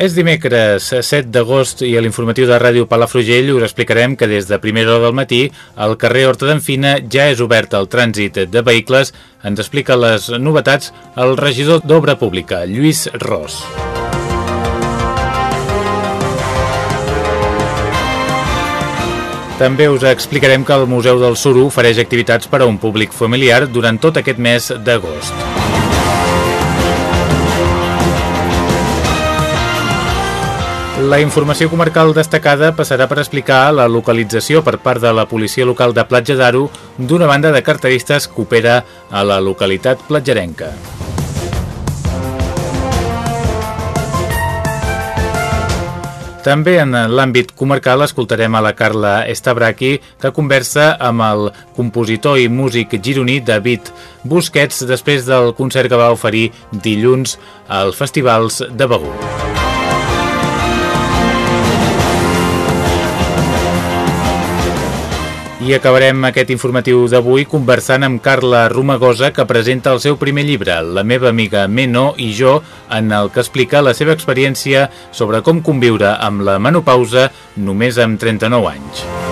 És dimecres 7 d'agost i a l'informatiu de Ràdio Palafrugell us explicarem que des de primera hora del matí el carrer Horta d'Enfina ja és obert al trànsit de vehicles. Ens explica les novetats el regidor d'Obra Pública, Lluís Ros. També us explicarem que el Museu del Suro ofereix activitats per a un públic familiar durant tot aquest mes d'agost. La informació comarcal destacada passarà per explicar la localització per part de la policia local de Platja d'Aro d'una banda de carteristes que opera a la localitat platgerenca. També en l'àmbit comarcal escoltarem a la Carla Estabraqui que conversa amb el compositor i músic gironí David Busquets després del concert que va oferir dilluns als festivals de Begur. Acabarem aquest informatiu d'avui conversant amb Carla Romagosa, que presenta el seu primer llibre, La meva amiga Meno i jo, en el que explica la seva experiència sobre com conviure amb la menopausa només amb 39 anys.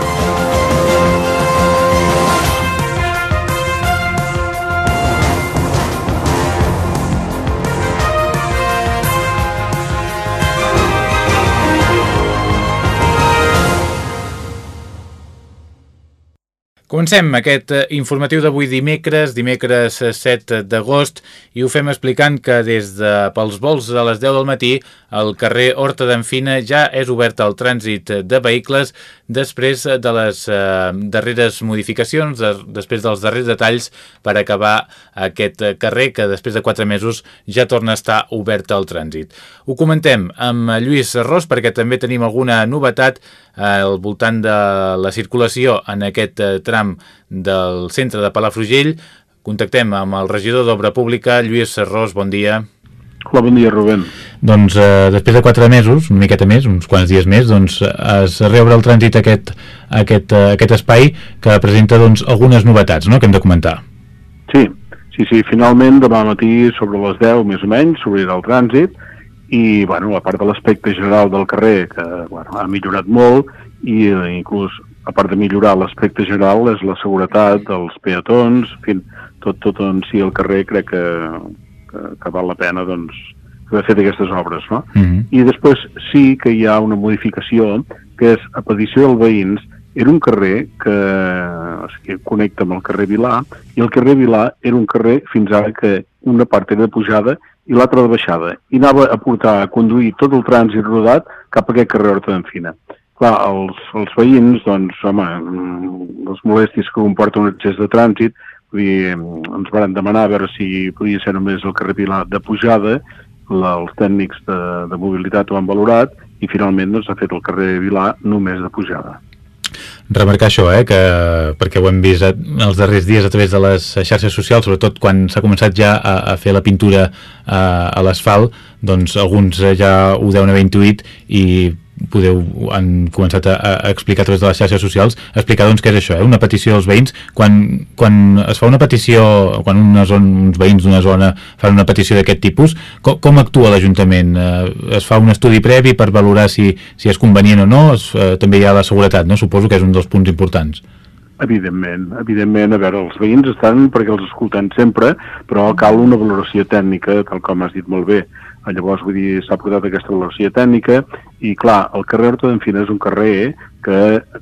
Comencem aquest eh, informatiu d'avui dimecres, dimecres 7 d'agost, i ho fem explicant que des de pels vols a les 10 del matí el carrer Horta d'Enfina ja és obert al trànsit de vehicles després de les eh, darreres modificacions, de, després dels darrers detalls per acabar aquest carrer que després de 4 mesos ja torna a estar obert al trànsit. Ho comentem amb Lluís Ros perquè també tenim alguna novetat al voltant de la circulació en aquest eh, tram del centre de Palafrugell. Contactem amb el regidor d'Obra Pública, Lluís Serrós, bon dia. Hola, bon dia, Rubén. Doncs eh, després de quatre mesos, una miqueta més, uns quants dies més, doncs es reobre el trànsit aquest, aquest, eh, aquest espai que presenta doncs, algunes novetats no?, que hem de comentar. Sí, sí, sí, finalment demà matí sobre les 10 més o menys s'obrirà el trànsit i bueno, a part de l'aspecte general del carrer que bueno, ha millorat molt i eh, inclús a part de millorar l'aspecte general és la seguretat dels peatons, en fi, tot, tot en si el carrer crec que, que, que val la pena doncs, haver fet aquestes obres. No? Mm -hmm. I després sí que hi ha una modificació que és a petició dels veïns era un carrer que, o sigui, connecta amb el carrer Vilà i el carrer Vilà era un carrer fins ara que una part era de pujada i l'altra de baixada, i anava a portar, a conduir tot el trànsit rodat cap a aquest carrer Horta d'Enfina. Clar, els, els veïns, doncs, home, les molèsties que comporta un excés de trànsit, dir, ens van demanar a veure si podia ser només el carrer Pilar de pujada, la, els tècnics de, de mobilitat ho han valorat, i finalment doncs, ha fet el carrer Vilar només de pujada remarcar això, eh, que, perquè ho hem vist els darrers dies a través de les xarxes socials, sobretot quan s'ha començat ja a, a fer la pintura a, a l'asfalt, doncs alguns ja ho deuen haver intuït i podeu, han començat a, a explicar a través de les xarxes socials, explicar doncs què és això, eh? una petició als veïns, quan, quan es fa una petició, quan una zona, uns veïns d'una zona fan una petició d'aquest tipus, com, com actua l'Ajuntament? Eh, es fa un estudi previ per valorar si, si és convenient o no? Es, eh, també hi ha la seguretat, no? Suposo que és un dels punts importants. Evidentment, evidentment, a veure, els veïns estan perquè els escolten sempre, però cal una valoració tècnica, tal com has dit molt bé. Llavors, vull dir, s'ha portat aquesta valoració tècnica i, clar, el carrer Horta d'Enfina és un carrer que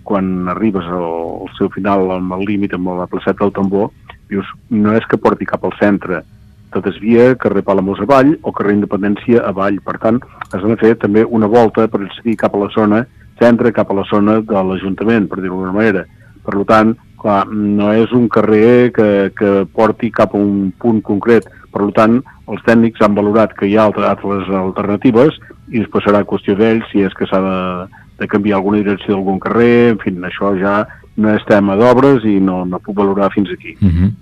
quan arribes al, seu final, amb el límit, amb la placeta del tambor, dius, no és que porti cap al centre, te desvia carrer Palamós avall o carrer Independència avall. Per tant, has de fer també una volta per accedir cap a la zona centre, cap a la zona de l'Ajuntament, per dir-ho d'alguna manera. Per tant, clar, no és un carrer que, que porti cap a un punt concret. Per tant, els tècnics han valorat que hi ha altres alternatives i després serà qüestió d'ells si és que s'ha de, de canviar alguna direcció d'algun carrer, en fi, això ja no és tema d'obres i no, no puc valorar fins aquí. Uh mhm. -huh.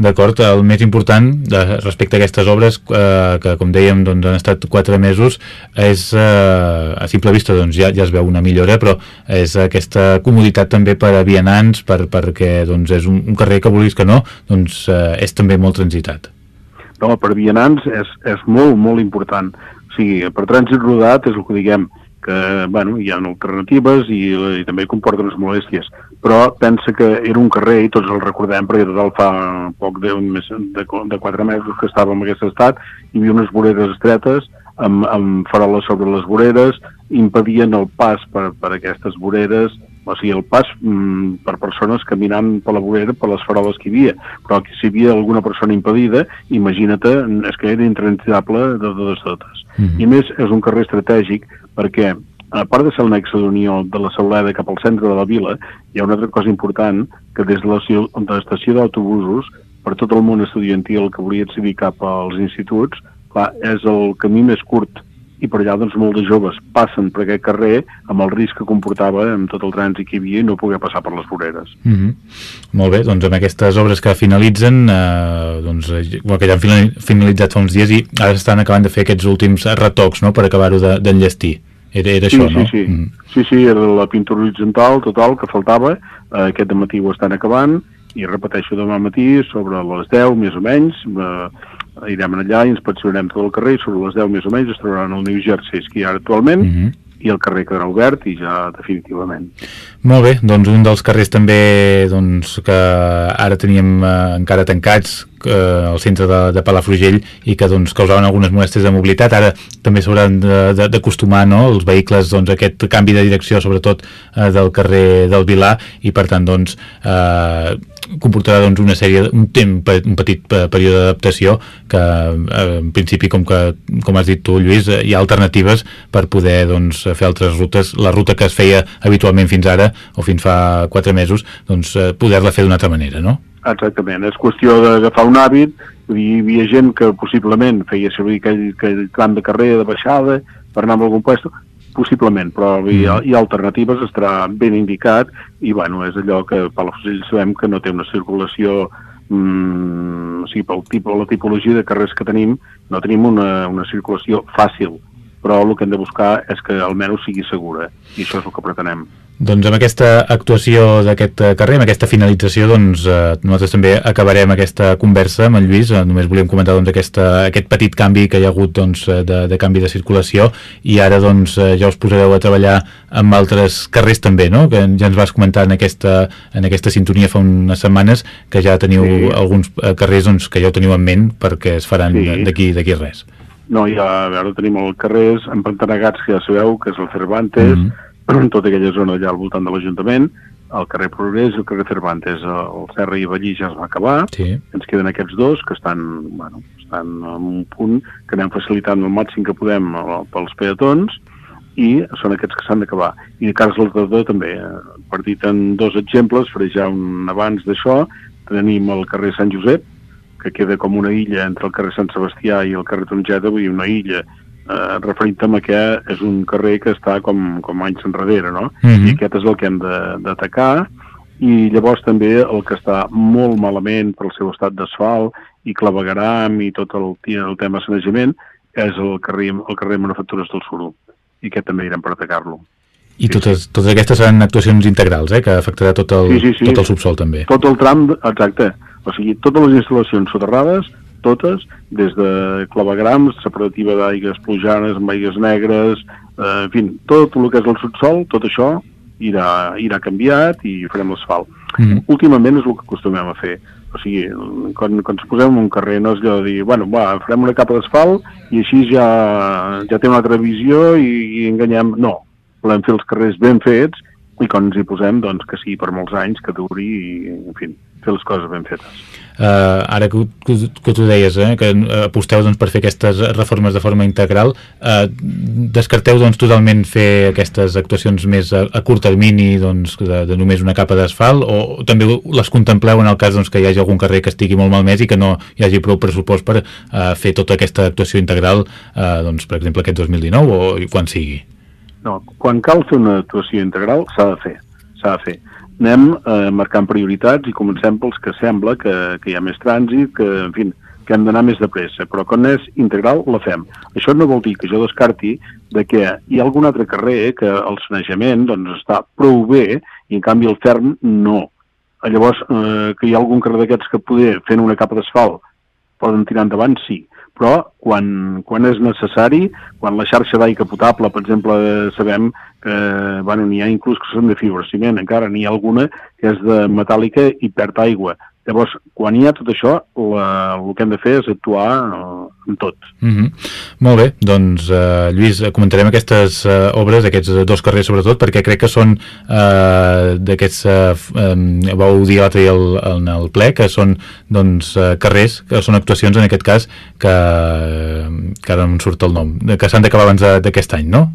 D'acord, el més important de, respecte a aquestes obres, eh, que com dèiem doncs, han estat quatre mesos, és eh, a simple vista doncs, ja, ja es veu una millora, però és aquesta comoditat també per a vianants, per, perquè doncs, és un, un carrer que vulguis que no, doncs, eh, és també molt transitat. No, per vianants és, és molt, molt important. O sigui, per trànsit rodat és el que diguem, que bueno, hi ha alternatives i, i també comporten unes molèsties, però pensa que era un carrer, i tots el recordem, perquè total fa poc de, més de, de quatre mesos que estava en aquest estat, hi havia unes voreres estretes, amb, amb faroles sobre les voreres, impedien el pas per, per aquestes voreres, o sigui, el pas mm, per persones caminant per la vorera, per les faroles que hi havia, però que si hi havia alguna persona impedida, imagina't, és que era intransitable de totes totes. Mm -hmm. I més, és un carrer estratègic perquè a part de ser el nexe d'unió de la Sauleda cap al centre de la vila, hi ha una altra cosa important, que des de l'estació d'autobusos, per tot el món estudiantil que volia accedir cap als instituts, clar, és el camí més curt i per allà doncs molts de joves passen per aquest carrer amb el risc que comportava amb tot el trànsit que hi havia i no poder passar per les voreres. Mm -hmm. Molt bé, doncs amb aquestes obres que finalitzen eh, doncs, bueno, que ja han finalitzat fa uns dies i ara estan acabant de fer aquests últims retocs no?, per acabar-ho d'enllestir. De, era, era sí, això, sí, no? Sí, mm. sí, sí, era la pintura horitzontal total que faltava, eh, aquest matí ho estan acabant, i repeteixo demà matí sobre les 10 més o menys, eh, irem allà, inspeccionarem tot el carrer i sobre les 10 més o menys es trobaran el New Jersey que hi ha actualment. Mm -hmm i el carrer quedarà obert i ja definitivament. Molt bé, doncs un dels carrers també doncs, que ara teníem eh, encara tancats, eh, al centre de, de Palafrugell i que doncs, causaven algunes molèsties de mobilitat. Ara també s'hauran d'acostumar no, els vehicles doncs, a aquest canvi de direcció, sobretot eh, del carrer del Vilar, i per tant doncs, eh, comportarà doncs, una sèrie, un temps, un petit període d'adaptació que eh, en principi, com, que, com has dit tu, Lluís, eh, hi ha alternatives per poder doncs, fer altres rutes. La ruta que es feia habitualment fins ara, o fins fa quatre mesos, doncs, eh, poder-la fer d'una altra manera, no? Exactament, és qüestió d'agafar un hàbit, hi havia gent que possiblement feia servir aquell, aquell tram de carrer de baixada per anar a algun lloc, possiblement, però hi ha, mm. hi ha alternatives, estarà ben indicat, i bueno, és allò que Palafrugell sabem que no té una circulació mm, o sigui, pel tipus, la tipologia de carrers que tenim, no tenim una, una circulació fàcil, però el que hem de buscar és que almenys sigui segura, i això és el que pretenem. Doncs amb aquesta actuació d'aquest eh, carrer, amb aquesta finalització, doncs eh, nosaltres també acabarem aquesta conversa amb en Lluís. Eh, només volíem comentar doncs, aquesta, aquest petit canvi que hi ha hagut doncs, eh, de, de canvi de circulació i ara doncs, ja us posareu a treballar amb altres carrers també, no? que ja ens vas comentar en aquesta, en aquesta sintonia fa unes setmanes que ja teniu sí. alguns carrers doncs, que ja ho teniu en ment perquè es faran sí. d'aquí res. No, ja, a veure, tenim els carrers empantanegats que ja sabeu, que és el Cervantes, mm -hmm tota aquella zona allà al voltant de l'Ajuntament, el carrer Progrés i el carrer Cervantes. El Serra i Vallí ja es va acabar, sí. ens queden aquests dos que estan, bueno, estan en un punt que anem facilitant el màxim que podem pels peatons i són aquests que s'han d'acabar. I de cara al Tardor també, eh, partit en dos exemples, faré ja un abans d'això, tenim el carrer Sant Josep, que queda com una illa entre el carrer Sant Sebastià i el carrer Tongeta, vull dir, una illa eh, referint-me a que és un carrer que està com, com anys enrere, no? Mm -hmm. I aquest és el que hem d'atacar, i llavors també el que està molt malament pel seu estat d'asfalt i clavegaram i tot el, el tema sanejament és el carrer, el carrer Manufactures del Suro i aquest també irem per atacar-lo. I sí, totes, totes aquestes seran actuacions integrals, eh, que afectarà tot el, sí, sí, sí. tot el subsol també. Tot el tram, exacte. O sigui, totes les instal·lacions soterrades totes, des de clavegrams, separativa d'aigues plujanes amb aigues negres, eh, en fi, tot el que és el subsol, tot això irà, irà canviat i farem l'asfalt. Mm -hmm. Últimament és el que acostumem a fer. O sigui, quan, quan ens posem un carrer no és allò de dir, bueno, va, farem una capa d'asfalt i així ja, ja té una altra visió i, i enganyem... No, volem fer els carrers ben fets i quan ens hi posem, doncs, que sigui per molts anys, que duri i, en fi, fer les coses ben fetes. Uh, ara que, que, que tu deies eh, que aposteu doncs, per fer aquestes reformes de forma integral uh, descarteu doncs, totalment fer aquestes actuacions més a, a curt termini doncs, de, de només una capa d'asfalt o també les contempleu en el cas doncs, que hi hagi algun carrer que estigui molt malmès i que no hi hagi prou pressupost per uh, fer tota aquesta actuació integral uh, doncs, per exemple aquest 2019 o quan sigui? No, quan cal fer una actuació integral s'ha de fer, s'ha de fer anem eh, marcant prioritats i comencem pels que sembla que, que hi ha més trànsit, que, en fi, que hem d'anar més de pressa, però quan és integral la fem. Això no vol dir que jo descarti de que hi ha algun altre carrer que el sanejament doncs, està prou bé i en canvi el ferm no. Llavors, eh, que hi ha algun carrer d'aquests que poder fent una capa d'asfalt poden tirar endavant, sí però quan, quan és necessari, quan la xarxa d'aigua potable, per exemple, sabem que bueno, n'hi ha inclús que són de fibrociment, encara n'hi ha alguna que és de metàl·lica i perd aigua. Llavors, quan hi ha tot això, la, el que hem de fer és actuar eh, en tot. Mm -hmm. Molt bé, doncs eh, Lluís, comentarem aquestes eh, obres, aquests dos carrers sobretot, perquè crec que són eh, d'aquests, eh, eh, vau dir l'altre dia en el ple, que són doncs, eh, carrers, que són actuacions en aquest cas que, que ara no em surt el nom, que s'han d'acabar abans d'aquest any, no?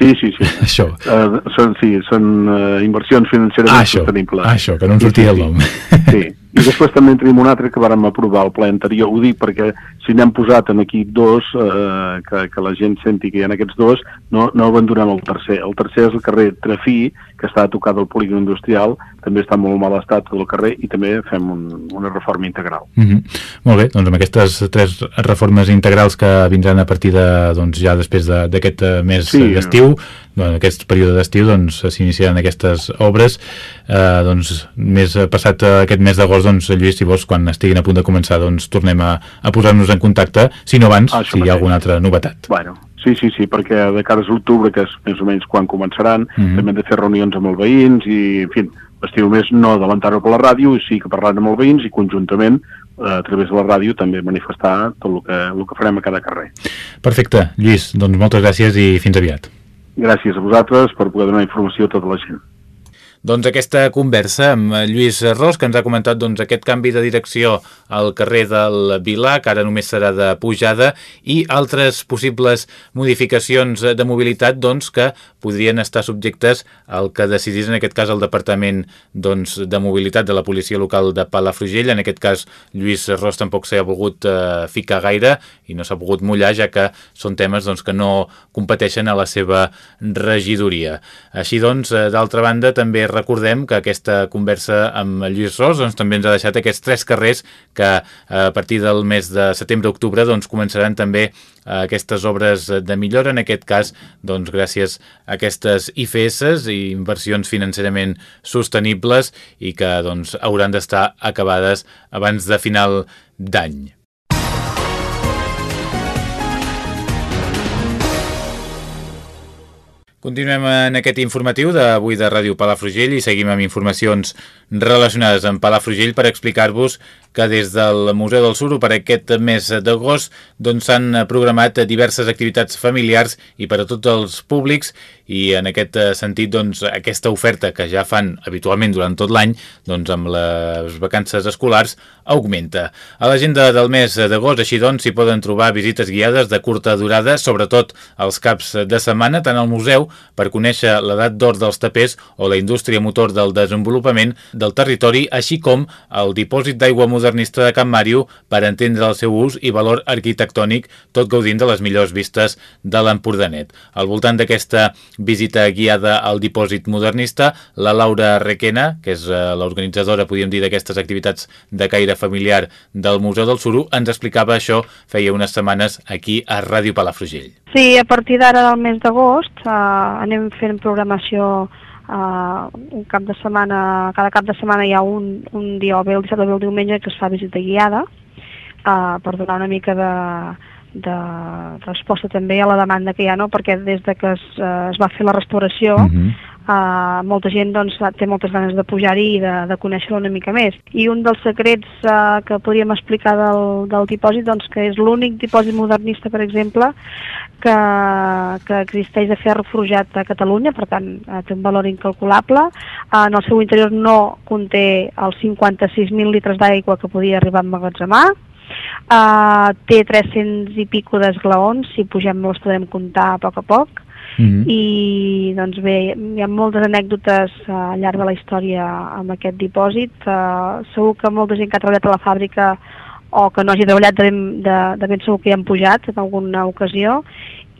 Sí, sí, sí. Això. Uh, són, sí, són uh, inversions financeres ah, sostenibles. Ah, això, que no em sortia sí, sí, el nom. Sí, i després també en tenim un altre que vàrem aprovar al ple anterior. Ho dic perquè si n'hem posat en aquí dos, eh, que, que la gent senti que hi ha aquests dos, no, no abandonem el tercer. El tercer és el carrer Trafí, que està a tocar del polígon industrial, també està molt mal estat del carrer i també fem un, una reforma integral. Mm -hmm. Molt bé, doncs amb aquestes tres reformes integrals que vindran a partir de, doncs, ja després d'aquest de, mes sí, d'estiu, en aquest període d'estiu doncs s'iniciaran aquestes obres eh, doncs més passat aquest mes d'agost doncs Lluís si vols quan estiguin a punt de començar doncs tornem a, a posar-nos en contacte si no abans, ah, si hi ha alguna altra novetat bueno, Sí, sí, sí, perquè de cara a l'octubre, que és més o menys quan començaran, mm -hmm. també hem de fer reunions amb els veïns i, en fi, l'estiu més no adelantar-ho per la ràdio, i sí que parlant amb els veïns i conjuntament eh, a través de la ràdio també manifestar tot el que, el que farem a cada carrer. Perfecte. Lluís, doncs moltes gràcies i fins aviat. Gràcies a vosaltres per poder donar informació a tota la gent. Doncs aquesta conversa amb Lluís Ros, que ens ha comentat doncs, aquest canvi de direcció al carrer del Vilà, que ara només serà de pujada, i altres possibles modificacions de mobilitat doncs, que podrien estar subjectes al que decidís en aquest cas el Departament doncs, de Mobilitat de la Policia Local de Palafrugell. En aquest cas, Lluís Ros tampoc s'ha volgut eh, ficar gaire i no s'ha pogut mullar, ja que són temes doncs, que no competeixen a la seva regidoria. Així doncs, eh, d'altra banda, també recordem que aquesta conversa amb Lluís Ros doncs, també ens ha deixat aquests tres carrers que eh, a partir del mes de setembre-octubre doncs, començaran també eh, aquestes obres de millora, en aquest cas doncs, gràcies a aquestes IFS i inversions financerament sostenibles i que doncs, hauran d'estar acabades abans de final d'any. Continuem en aquest informatiu d'avui de Ràdio Palafrugell i seguim amb informacions relacionades amb Palafrugell per explicar-vos que des del Museu del Suro per aquest mes d'agost doncs, s'han doncs, programat diverses activitats familiars i per a tots els públics i en aquest sentit doncs, aquesta oferta que ja fan habitualment durant tot l'any doncs, amb les vacances escolars augmenta. A l'agenda del mes d'agost així doncs s'hi poden trobar visites guiades de curta durada, sobretot els caps de setmana, tant al museu per conèixer l'edat d'or dels tapers o la indústria motor del desenvolupament del territori, així com el dipòsit d'aigua modernista de Can Màrio per entendre el seu ús i valor arquitectònic, tot gaudint de les millors vistes de l'Empordanet. Al voltant d'aquesta visita guiada al dipòsit modernista, la Laura Requena, que és eh, l'organitzadora, podríem dir, d'aquestes activitats de caire familiar del Museu del Suro, ens explicava això feia unes setmanes aquí a Ràdio Palafrugell. Sí, a partir d'ara del mes d'agost eh, anem fent programació Uh, un cap de setmana, cada cap de setmana hi ha un, un dia o bé el dissabte o bé el diumenge que es fa visita guiada uh, per donar una mica de, de resposta també a la demanda que hi ha, no? perquè des de que es, uh, es va fer la restauració uh -huh. Uh, molta gent doncs, té moltes ganes de pujar-hi i de, de conèixer-lo una mica més. I un dels secrets uh, que podríem explicar del, del dipòsit, doncs, que és l'únic dipòsit modernista, per exemple, que, que existeix de ferro forjat a Catalunya, per tant, uh, té un valor incalculable. Uh, en el seu interior no conté els 56.000 litres d'aigua que podia arribar a emmagatzemar, Uh, té 300 i pico d'esglaons, si pugem els podem comptar a poc a poc, Mm -hmm. i doncs bé, hi ha moltes anècdotes uh, al llarg de la història amb aquest dipòsit. Uh, segur que molta gent que ha treballat a la fàbrica o que no hagi treballat de ben, de, de ben segur que hi han pujat en alguna ocasió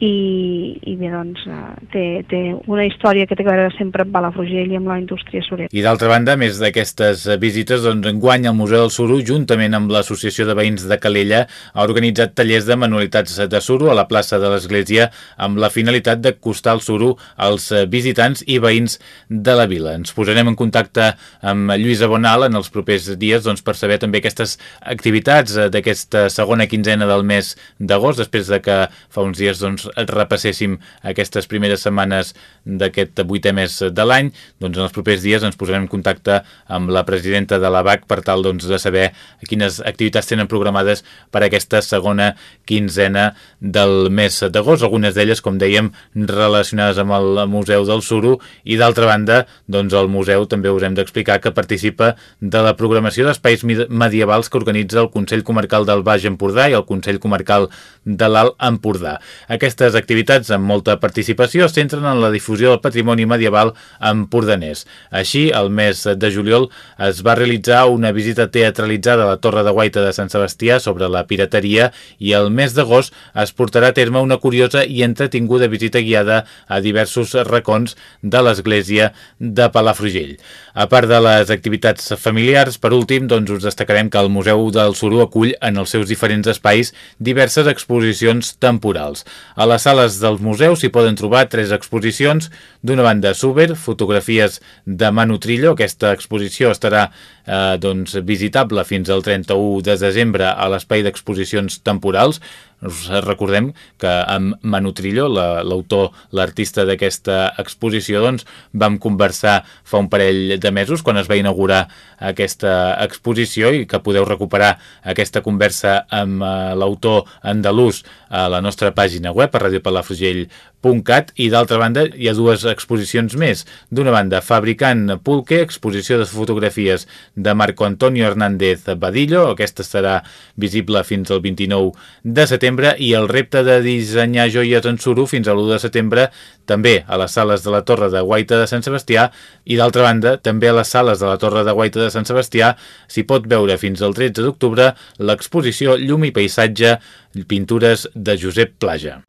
i, i bé, doncs, eh, té, té una història que té a veure sempre amb Palafrugell i amb la indústria surera. I d'altra banda, més d'aquestes visites, doncs, enguany el Museu del Suro, juntament amb l'Associació de Veïns de Calella, ha organitzat tallers de manualitats de suro a la plaça de l'Església amb la finalitat d'acostar el suro als visitants i veïns de la vila. Ens posarem en contacte amb Lluïsa Bonal en els propers dies doncs, per saber també aquestes activitats d'aquesta segona quinzena del mes d'agost, després de que fa uns dies doncs, repasséssim aquestes primeres setmanes d'aquest vuitè mes de l'any, doncs en els propers dies ens posarem en contacte amb la presidenta de la BAC per tal doncs, de saber quines activitats tenen programades per aquesta segona quinzena del mes d'agost, algunes d'elles, com dèiem, relacionades amb el Museu del Suro i d'altra banda, doncs el museu també us hem d'explicar que participa de la programació d'espais medievals que organitza el Consell Comarcal del Baix Empordà i el Consell Comarcal de l'Alt Empordà. Aquesta aquestes activitats amb molta participació es centren en la difusió del patrimoni medieval empordanès. Així, el mes de juliol es va realitzar una visita teatralitzada a la Torre de Guaita de Sant Sebastià sobre la pirateria i el mes d'agost es portarà a terme una curiosa i entretinguda visita guiada a diversos racons de l'església de Palafrugell. A part de les activitats familiars, per últim, doncs us destacarem que el Museu del Suro acull en els seus diferents espais diverses exposicions temporals. A les sales dels museus s'hi poden trobar tres exposicions. D'una banda, Suber, fotografies de Manu Trillo. Aquesta exposició estarà eh, doncs, visitable fins al 31 de desembre a l'espai d'exposicions temporals. Recordem que amb Manu Trillo, l'autor, la, l'artista d'aquesta exposició, doncs, vam conversar fa un parell de mesos quan es va inaugurar aquesta exposició i que podeu recuperar aquesta conversa amb uh, l'autor andalús a la nostra pàgina web a radiopalafrugell.cat i d'altra banda hi ha dues exposicions més. D'una banda, Fabricant Pulque, exposició de fotografies de Marco Antonio Hernández Badillo, aquesta serà visible fins al 29 de setembre i el repte de dissenyar joies en suro fins a l'1 de setembre també a les sales de la Torre de Guaita de Sant Sebastià i d'altra banda també a les sales de la Torre de Guaita de Sant Sebastià s'hi pot veure fins al 13 d'octubre l'exposició Llum i Paisatge Pintures de Josep Plaja.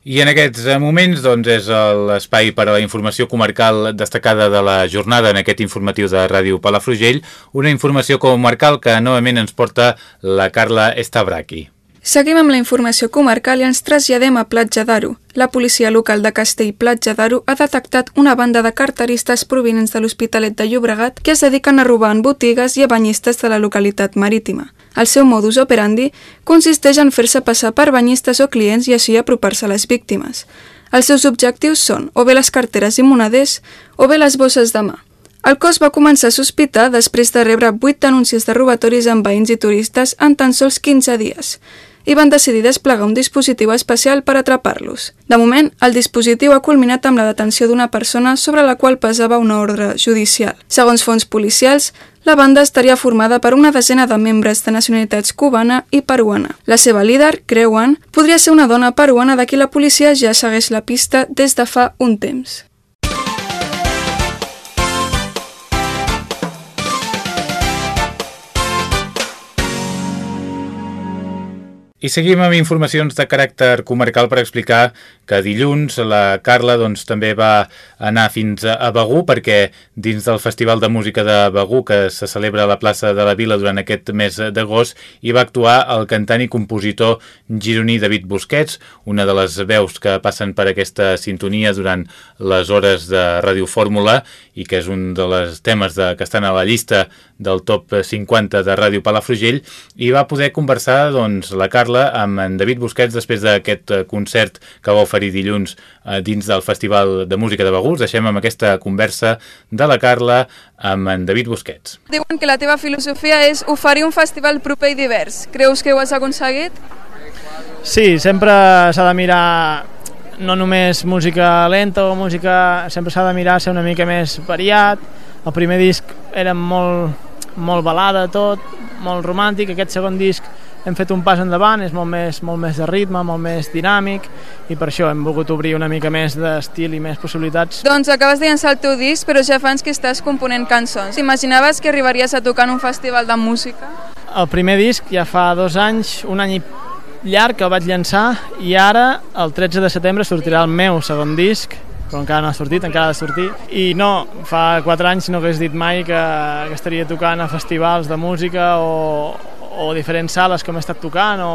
I en aquests eh, moments doncs, és l'espai per a la informació comarcal destacada de la jornada en aquest informatiu de Ràdio Palafrugell, una informació comarcal que novament ens porta la Carla Estabraqui. Seguim amb la informació comarcal i ens traslladem a Platja d'Aro. La policia local de Castell Platja d'Aro ha detectat una banda de carteristes provinents de l'Hospitalet de Llobregat que es dediquen a robar en botigues i a banyistes de la localitat marítima. El seu modus operandi consisteix en fer-se passar per banyistes o clients i així apropar-se a les víctimes. Els seus objectius són o bé les carteres i moneders o bé les bosses de mà. El cos va començar a sospitar després de rebre 8 denúncies de robatoris amb veïns i turistes en tan sols 15 dies i van decidir desplegar un dispositiu especial per atrapar-los. De moment, el dispositiu ha culminat amb la detenció d'una persona sobre la qual pesava una ordre judicial. Segons fons policials, la banda estaria formada per una desena de membres de nacionalitats cubana i peruana. La seva líder, creuen, podria ser una dona peruana de qui la policia ja segueix la pista des de fa un temps. I seguim amb informacions de caràcter comarcal per explicar que dilluns la Carla doncs, també va anar fins a Begú perquè dins del Festival de Música de Begú que se celebra a la plaça de la Vila durant aquest mes d'agost hi va actuar el cantant i compositor gironí David Busquets, una de les veus que passen per aquesta sintonia durant les hores de Ràdio Fórmula i que és un dels temes de, que estan a la llista del top 50 de Ràdio Palafrugell. I va poder conversar doncs, la Carla Carla amb en David Busquets després d'aquest eh, concert que va oferir dilluns eh, dins del Festival de Música de Begús. Deixem amb aquesta conversa de la Carla amb en David Busquets. Diuen que la teva filosofia és oferir un festival proper i divers. Creus que ho has aconseguit? Sí, sempre s'ha de mirar no només música lenta o música... Sempre s'ha de mirar ser una mica més variat. El primer disc era molt, molt balada tot, molt romàntic. Aquest segon disc hem fet un pas endavant, és molt més, molt més de ritme, molt més dinàmic i per això hem volgut obrir una mica més d'estil i més possibilitats. Doncs acabes de llançar el teu disc, però ja fa anys que estàs component cançons. T'imaginaves que arribaries a tocar en un festival de música? El primer disc ja fa dos anys, un any i llarg que el vaig llançar i ara, el 13 de setembre, sortirà el meu segon disc, però encara no ha sortit, encara ha de sortir. I no, fa 4 anys no hagués dit mai que, que estaria tocant a festivals de música o, o diferents sales que hem estat tocant o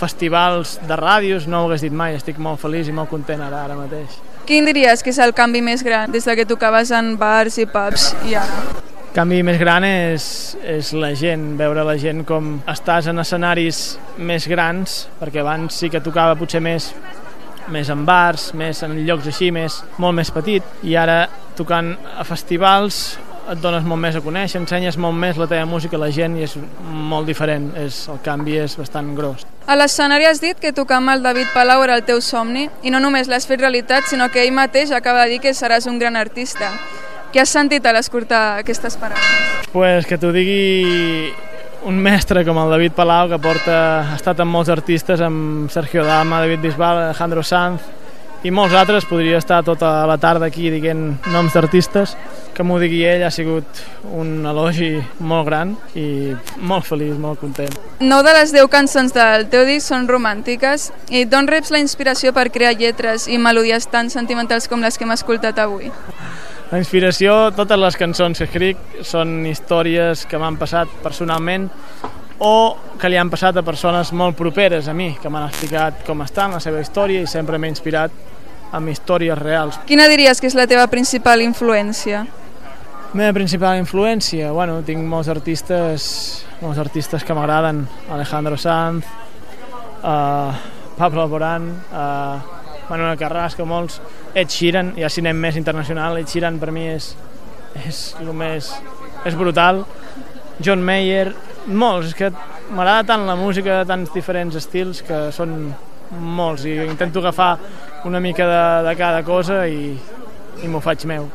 festivals de ràdios, no ho hagués dit mai, estic molt feliç i molt content ara, ara mateix. Quin diries que és el canvi més gran des de que tocaves en bars i pubs i ara? El canvi més gran és, és la gent, veure la gent com estàs en escenaris més grans, perquè abans sí que tocava potser més més en bars, més en llocs així, més, molt més petit, i ara tocant a festivals et dones molt més a conèixer, ensenyes molt més la teva música a la gent i és molt diferent, és, el canvi és bastant gros. A l'escenari has dit que tocar amb el David Palau era el teu somni i no només l'has fet realitat, sinó que ell mateix acaba de dir que seràs un gran artista. Què has sentit a l'escoltar aquestes paraules? Pues que t'ho digui un mestre com el David Palau, que porta, ha estat amb molts artistes, amb Sergio Dama, David Bisbal, Alejandro Sanz, i molts altres, podria estar tota la tarda aquí dient noms d'artistes, que m'ho digui ell ha sigut un elogi molt gran i molt feliç, molt content. Nou de les deu cançons del teu disc són romàntiques i d'on reps la inspiració per crear lletres i melodies tan sentimentals com les que hem escoltat avui? La inspiració, totes les cançons que escric són històries que m'han passat personalment o que li han passat a persones molt properes a mi, que m'han explicat com estan, la seva història i sempre m'he inspirat amb històries reals. Quina diries que és la teva principal influència? La meva principal influència? Bueno, tinc molts artistes, molts artistes que m'agraden. Alejandro Sanz, uh, Pablo Alborán, uh, Manuel Carrasco, molts, Ed Sheeran, ja si anem més internacional, Ed Sheeran per mi és, és el més... és brutal. John Mayer, molts, és que m'agrada tant la música de tants diferents estils que són molts i intento agafar una mica de, de cada cosa i, i m'ho faig meu.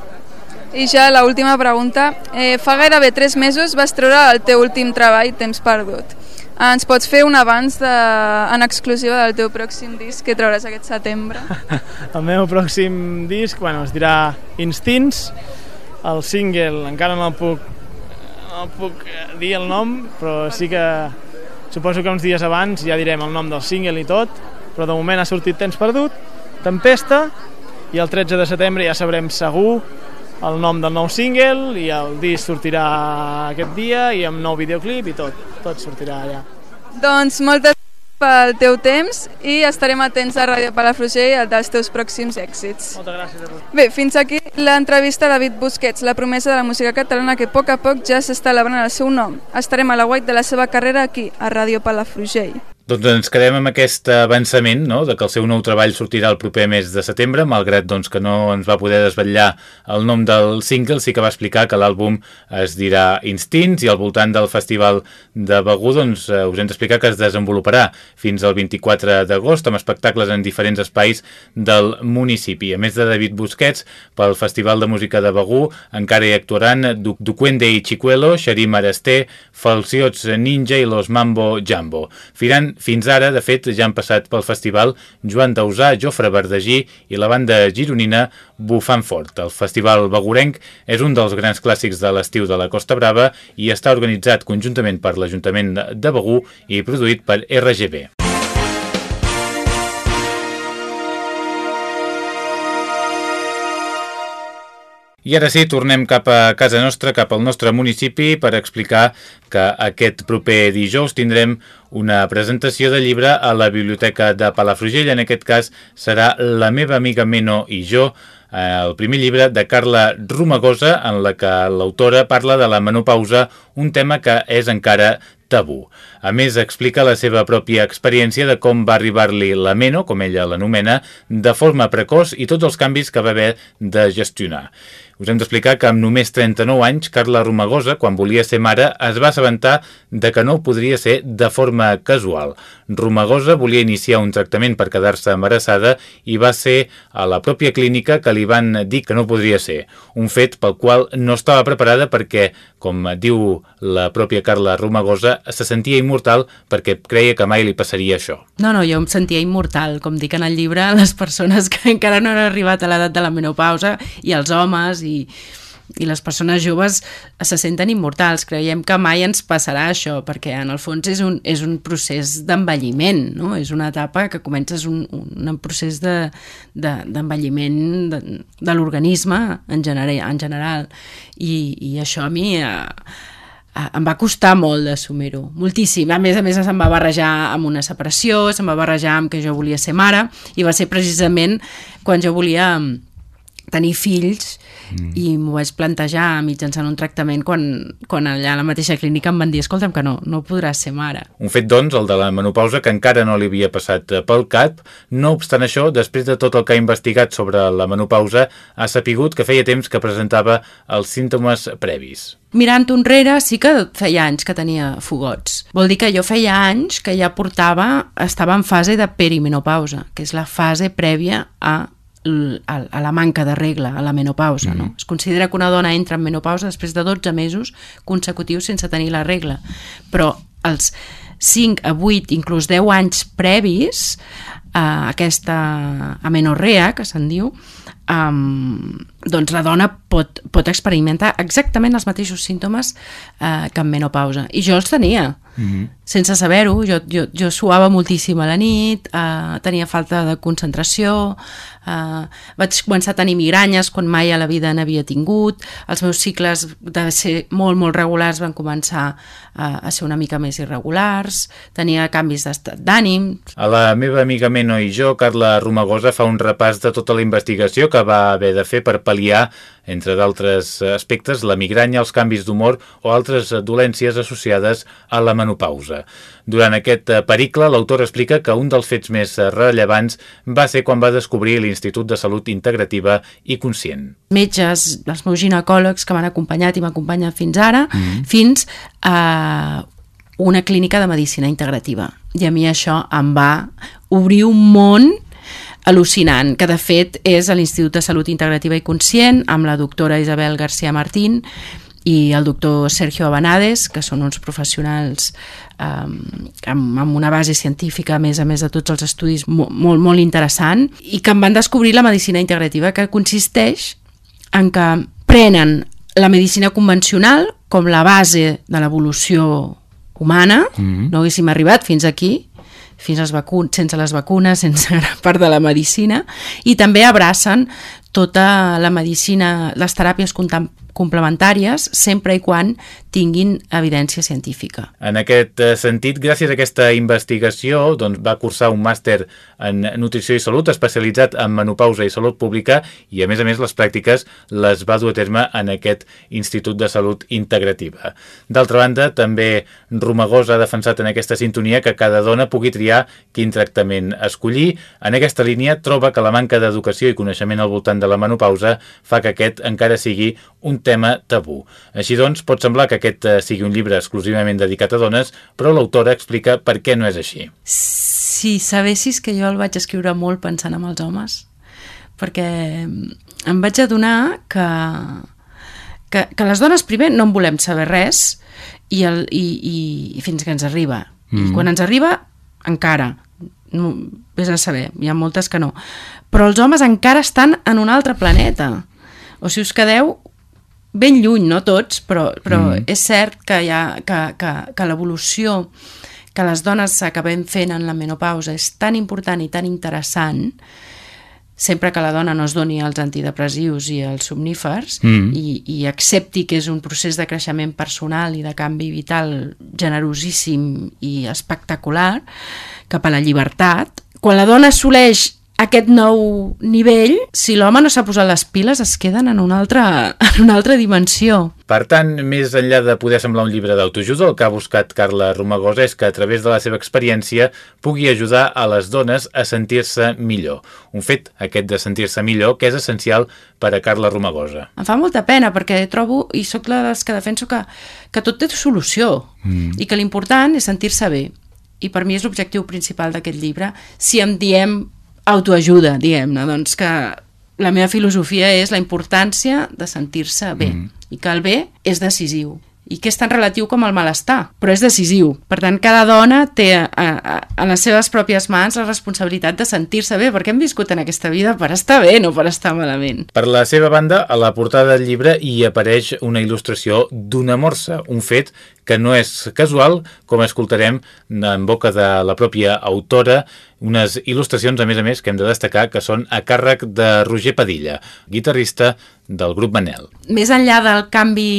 I ja la última pregunta. Eh, fa gairebé tres mesos vas treure el teu últim treball, Temps Perdut. Ens pots fer un abans de, en exclusiva del teu pròxim disc que trauràs aquest setembre? el meu pròxim disc, bueno, es dirà Instints, el single encara no el puc, no el puc dir el nom, però sí que suposo que uns dies abans ja direm el nom del single i tot, però de moment ha sortit Temps Perdut, Tempesta, i el 13 de setembre ja sabrem segur el nom del nou single i el disc sortirà aquest dia i amb nou videoclip i tot, tot sortirà allà. Doncs moltes pel teu temps i estarem atents a Ràdio Palafrugell dels teus pròxims èxits. Moltes gràcies a tu. Bé, fins aquí l'entrevista a David Busquets, la promesa de la música catalana que a poc a poc ja s'està elaborant el seu nom. Estarem a la guait de la seva carrera aquí, a Ràdio Palafrugell. Doncs ens quedem amb aquest avançament no? de que el seu nou treball sortirà el proper mes de setembre, malgrat doncs, que no ens va poder desvetllar el nom del single, sí que va explicar que l'àlbum es dirà Instints i al voltant del Festival de Begú doncs, eh, us hem d'explicar que es desenvoluparà fins al 24 d'agost amb espectacles en diferents espais del municipi. A més de David Busquets, pel Festival de Música de Begú encara hi actuaran Duquende i Chicuelo, Xerim Arasté, Falciots Ninja i Los Mambo Jambo. Firan fins ara, de fet, ja han passat pel festival Joan Dausà, Jofre Verdagí i la banda gironina Bufant Fort. El festival Begurenc és un dels grans clàssics de l'estiu de la Costa Brava i està organitzat conjuntament per l'Ajuntament de Begú i produït per RGB. I ara sí, tornem cap a casa nostra, cap al nostre municipi, per explicar que aquest proper dijous tindrem una presentació de llibre a la Biblioteca de Palafrugell. En aquest cas serà La meva amiga Meno i jo, Eh, el primer llibre de Carla Romagosa, en la que l'autora parla de la menopausa, un tema que és encara tabú. A més, explica la seva pròpia experiència de com va arribar-li la Meno, com ella l'anomena, de forma precoç i tots els canvis que va haver de gestionar. Us hem d'explicar que amb només 39 anys, Carla Romagosa, quan volia ser mare, es va assabentar de que no podria ser de forma casual. Romagosa volia iniciar un tractament per quedar-se embarassada i va ser a la pròpia clínica que li van dir que no podria ser. Un fet pel qual no estava preparada perquè, com diu la pròpia Carla Romagosa, se sentia immortal perquè creia que mai li passaria això. No, no, jo em sentia immortal, com dic en el llibre, les persones que encara no han arribat a l'edat de la menopausa i els homes i, i les persones joves se senten immortals. Creiem que mai ens passarà això, perquè en el fons és un, és un procés d'envelliment, no? és una etapa que comences un, un procés d'envelliment de, de, de, de l'organisme en, gener, en general. I, I això a mi... Eh, em va costar molt d'assumir-ho, moltíssim. A més a més se'm va barrejar amb una separació, se'm va barrejar amb que jo volia ser mare i va ser precisament quan jo volia tenir fills mm. i m'ho vaig plantejar mitjançant un tractament quan, quan allà a la mateixa clínica em van dir escolta'm que no, no podràs ser mare. Un fet doncs, el de la menopausa, que encara no li havia passat eh, pel cap. No obstant això, després de tot el que ha investigat sobre la menopausa, ha sapigut que feia temps que presentava els símptomes previs. Mirant enrere, sí que feia anys que tenia fogots. Vol dir que jo feia anys que ja portava, estava en fase de perimenopausa, que és la fase prèvia a a la manca de regla, a la menopausa. Mm. No? Es considera que una dona entra en menopausa després de 12 mesos consecutius sense tenir la regla, però els 5 a 8, inclús 10 anys previs a aquesta amenorrea, que se'n diu, um, doncs la dona pot, pot experimentar exactament els mateixos símptomes uh, que en menopausa. I jo els tenia, mm -hmm. sense saber-ho. Jo, jo, jo suava moltíssim a la nit, uh, tenia falta de concentració, uh, vaig començar a tenir migranyes quan mai a la vida n'havia tingut, els meus cicles de ser molt, molt regulars van començar uh, a ser una mica més irregulars, tenia canvis d'estat d'ànim. A la meva amiga Meno i jo, Carla Romagosa, fa un repàs de tota la investigació que va haver de fer per pal·liar, entre d'altres aspectes, la migranya, els canvis d'humor o altres dolències associades a la menopausa. Durant aquest pericle, l'autor explica que un dels fets més rellevants va ser quan va descobrir l'Institut de Salut Integrativa i Conscient. Metges, els meus ginecòlegs que m'han acompanyat i m'acompanyen fins ara, mm -hmm. fins a una clínica de medicina integrativa. I a mi això em va obrir un món al·lucinant, que de fet és a l'Institut de Salut Integrativa i Conscient amb la doctora Isabel García Martín i el doctor Sergio Abanades, que són uns professionals um, amb, amb una base científica, a més a més de tots els estudis, molt, molt, molt interessant, i que em van descobrir la medicina integrativa, que consisteix en que prenen la medicina convencional com la base de l'evolució humana, mm -hmm. no haguéssim arribat fins aquí, fins als vacunes, sense les vacunes, sense gran part de la medicina, i també abracen tota la medicina, les teràpies complementàries, sempre i quan tinguin evidència científica. En aquest eh, sentit, gràcies a aquesta investigació, doncs, va cursar un màster en nutrició i salut especialitzat en menopausa i salut pública i, a més a més, les pràctiques les va dur a terme en aquest Institut de Salut Integrativa. D'altra banda, també Romagós ha defensat en aquesta sintonia que cada dona pugui triar quin tractament escollir. En aquesta línia, troba que la manca d'educació i coneixement al voltant de la menopausa fa que aquest encara sigui un tema tabú. Així doncs, pot semblar que aquest eh, sigui un llibre exclusivament dedicat a dones, però l'autora explica per què no és així. Si sabessis que jo el vaig escriure molt pensant en els homes, perquè em vaig adonar que, que, que les dones primer no en volem saber res i, el, i, i, i fins que ens arriba. Mm. I quan ens arriba, encara. No, vés a saber, hi ha moltes que no. Però els homes encara estan en un altre planeta. O si us quedeu ben lluny, no tots, però, però mm. és cert que, hi ha, que, que, que l'evolució que les dones acabem fent en la menopausa és tan important i tan interessant sempre que la dona no es doni els antidepressius i els somnífers mm. i, i accepti que és un procés de creixement personal i de canvi vital generosíssim i espectacular cap a la llibertat, quan la dona assoleix aquest nou nivell, si l'home no s'ha posat les piles, es queden en una altra, en una altra dimensió. Per tant, més enllà de poder semblar un llibre d'autoajuda, el que ha buscat Carla Romagosa és que a través de la seva experiència pugui ajudar a les dones a sentir-se millor. Un fet, aquest de sentir-se millor, que és essencial per a Carla Romagosa. Em fa molta pena perquè trobo, i sóc la dels que defenso que, que tot té solució mm. i que l'important és sentir-se bé. I per mi és l'objectiu principal d'aquest llibre. Si em diem autoajuda, diguem-ne, doncs que la meva filosofia és la importància de sentir-se bé. Mm. i que el bé és decisiu i que és tan relatiu com el malestar, però és decisiu. Per tant, cada dona té a, a, a les seves pròpies mans la responsabilitat de sentir-se bé, perquè hem viscut en aquesta vida per estar bé, no per estar malament. Per la seva banda, a la portada del llibre hi apareix una il·lustració d'una morsa, un fet que no és casual, com escoltarem en boca de la pròpia autora, unes il·lustracions, a més a més, que hem de destacar que són a càrrec de Roger Padilla, guitarrista del grup Manel. Més enllà del canvi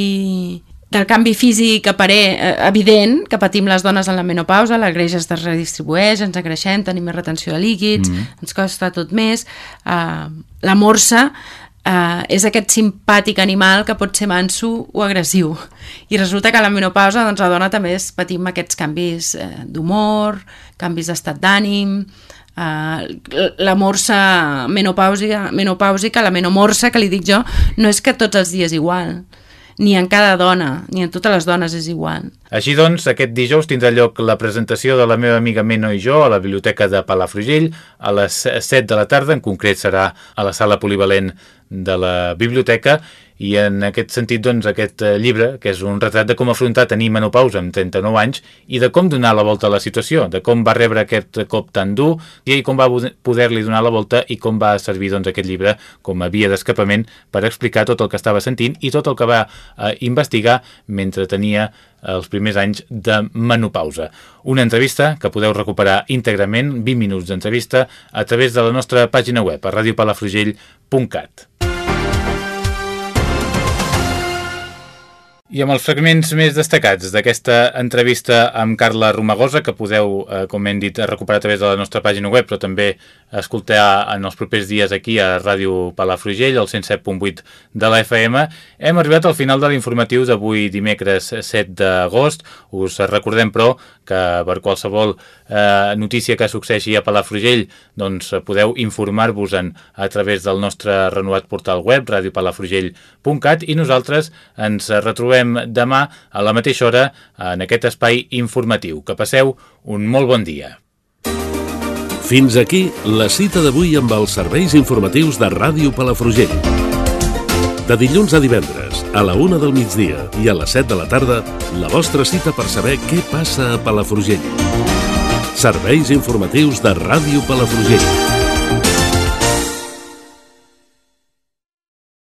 del canvi físic aparent, eh, evident que patim les dones en la menopausa, la greix es redistribueix, ens agreixem, tenim més retenció de líquids, mm -hmm. ens costa tot més. Uh, la morsa uh, és aquest simpàtic animal que pot ser manso o agressiu. I resulta que a la menopausa doncs, la dona també es patim aquests canvis uh, d'humor, canvis d'estat d'ànim, Uh, la morsa menopàusica, menopàusica, la menomorsa que li dic jo, no és que tots els dies igual ni en cada dona, ni en totes les dones és igual. Així doncs, aquest dijous tindrà lloc la presentació de la meva amiga Meno i jo a la Biblioteca de Palafrugell a les 7 de la tarda, en concret serà a la sala polivalent de la biblioteca i en aquest sentit doncs, aquest eh, llibre, que és un retrat de com afrontar tenir menopausa amb 39 anys i de com donar la volta a la situació, de com va rebre aquest cop tan dur i com va poder-li donar la volta i com va servir doncs, aquest llibre com a via d'escapament per explicar tot el que estava sentint i tot el que va eh, investigar mentre tenia els primers anys de menopausa. Una entrevista que podeu recuperar íntegrament, 20 minuts d'entrevista, a través de la nostra pàgina web a radiopalafrugell.cat. I amb els fragments més destacats d'aquesta entrevista amb Carla Romagosa, que podeu, eh, com hem dit, recuperar a través de la nostra pàgina web, però també escoltar en els propers dies aquí a Ràdio Palafrugell, al 107.8 de la FM, hem arribat al final de l'informatiu d'avui dimecres 7 d'agost. Us recordem, però, que per qualsevol eh, notícia que succeeixi a Palafrugell, doncs podeu informar-vos-en a través del nostre renovat portal web, radiopalafrugell.cat, i nosaltres ens retrobem trobem demà a la mateixa hora en aquest espai informatiu. Que passeu un molt bon dia. Fins aquí la cita d'avui amb els serveis informatius de Ràdio Palafrugell. De dilluns a divendres, a la una del migdia i a les 7 de la tarda, la vostra cita per saber què passa a Palafrugell. Serveis informatius de Ràdio Palafrugell.